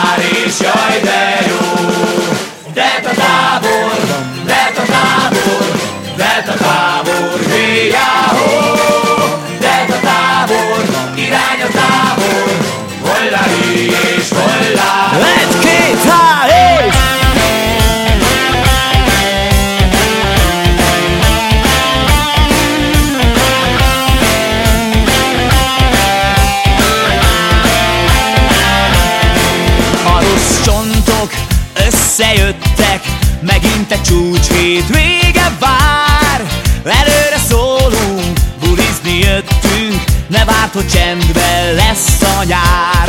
darīšu ideju deputātu. Összejöttek Megint egy csúcs vége vár. Előre szólunk, bulizni jöttünk Ne várt, hogy csendben lesz a nyár.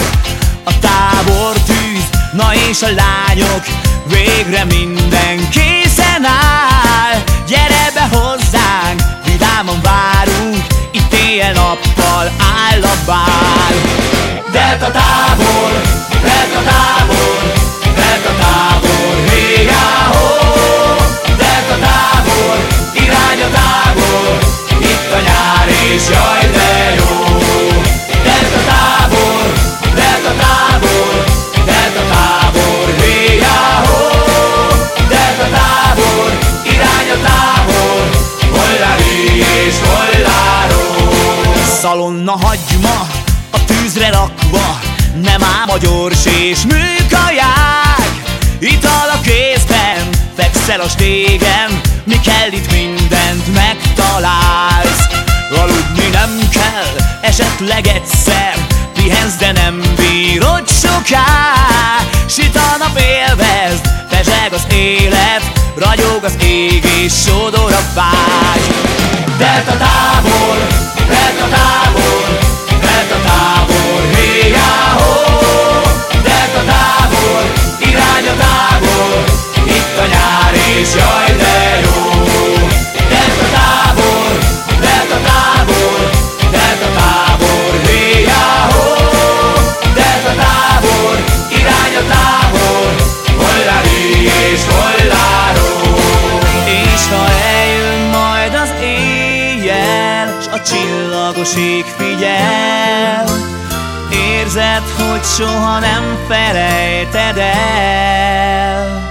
A tábor tűz, na és a lányok Végre minden készen áll. Gyere be hozzánk, vidáman várunk Itt éjjel-nappal áll a bár Delta tábor, Delta tábor, Szalonna hagyma a tűzre rakva Nem ám a gyors és műkaják Ital a kézben, fekszel a stégen Mi kell itt mindent megtalálsz. Aludni nem kell, esetleg egyszer Pihensz, de nem bírod soká. Süt a nap élvezd, pezseg az élet Ragyog az ég és sodor a vágy. Delta tábor, a csillagos ég figyel. Érzed, hogy soha nem felejted el.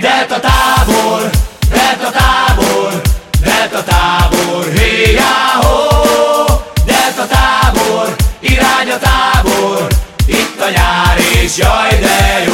Delta tábor, delta tábor, delta tábor, hé Delta tábor, irány a tábor, itt a nyár és jaj de jó.